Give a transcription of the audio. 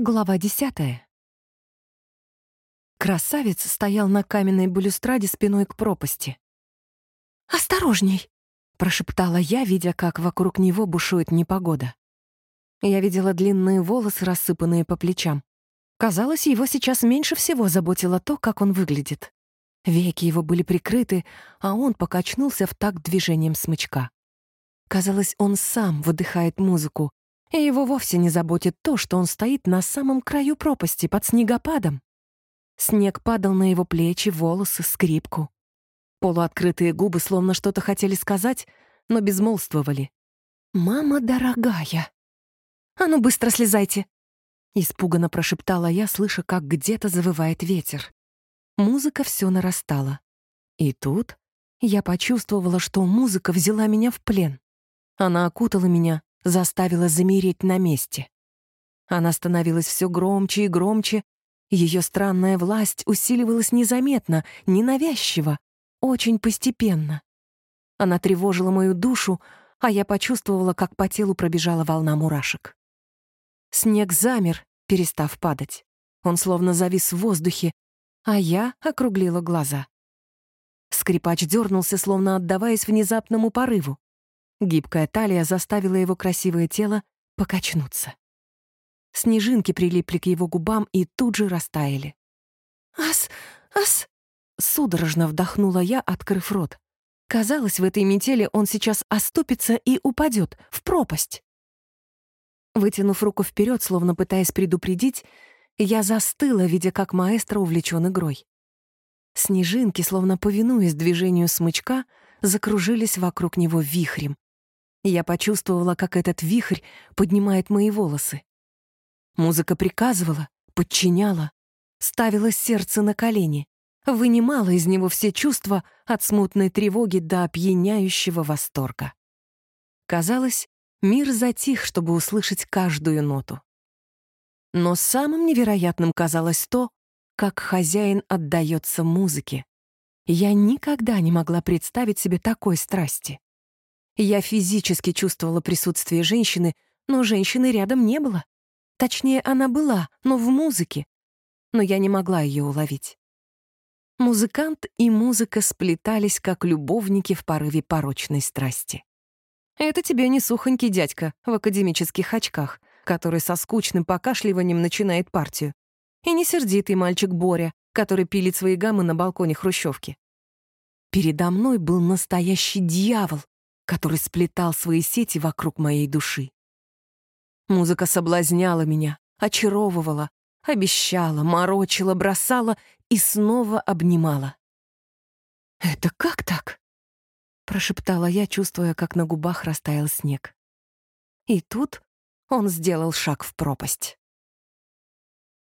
Глава десятая. Красавец стоял на каменной балюстраде спиной к пропасти. «Осторожней!» — прошептала я, видя, как вокруг него бушует непогода. Я видела длинные волосы, рассыпанные по плечам. Казалось, его сейчас меньше всего заботило то, как он выглядит. Веки его были прикрыты, а он покачнулся в такт движением смычка. Казалось, он сам выдыхает музыку, и его вовсе не заботит то, что он стоит на самом краю пропасти под снегопадом. Снег падал на его плечи, волосы, скрипку. Полуоткрытые губы словно что-то хотели сказать, но безмолвствовали. «Мама дорогая!» «А ну, быстро слезайте!» Испуганно прошептала я, слыша, как где-то завывает ветер. Музыка все нарастала. И тут я почувствовала, что музыка взяла меня в плен. Она окутала меня, заставила замереть на месте. Она становилась все громче и громче, ее странная власть усиливалась незаметно, ненавязчиво, очень постепенно. Она тревожила мою душу, а я почувствовала, как по телу пробежала волна мурашек. Снег замер, перестав падать. Он словно завис в воздухе, а я округлила глаза. Скрипач дернулся, словно отдаваясь внезапному порыву. Гибкая талия заставила его красивое тело покачнуться. Снежинки прилипли к его губам и тут же растаяли. «Ас! Ас!» — судорожно вдохнула я, открыв рот. Казалось, в этой метели он сейчас оступится и упадет в пропасть. Вытянув руку вперед, словно пытаясь предупредить, я застыла, видя, как маэстро увлечен игрой. Снежинки, словно повинуясь движению смычка, закружились вокруг него вихрем, я почувствовала, как этот вихрь поднимает мои волосы. Музыка приказывала, подчиняла, ставила сердце на колени, вынимала из него все чувства от смутной тревоги до опьяняющего восторга. Казалось, мир затих, чтобы услышать каждую ноту. Но самым невероятным казалось то, как хозяин отдается музыке. Я никогда не могла представить себе такой страсти. Я физически чувствовала присутствие женщины, но женщины рядом не было. Точнее, она была, но в музыке. Но я не могла ее уловить. Музыкант и музыка сплетались, как любовники в порыве порочной страсти. Это тебе не сухонький дядька в академических очках, который со скучным покашливанием начинает партию. И не сердитый мальчик Боря, который пилит свои гаммы на балконе хрущевки. Передо мной был настоящий дьявол, который сплетал свои сети вокруг моей души. Музыка соблазняла меня, очаровывала, обещала, морочила, бросала и снова обнимала. «Это как так?» — прошептала я, чувствуя, как на губах растаял снег. И тут он сделал шаг в пропасть.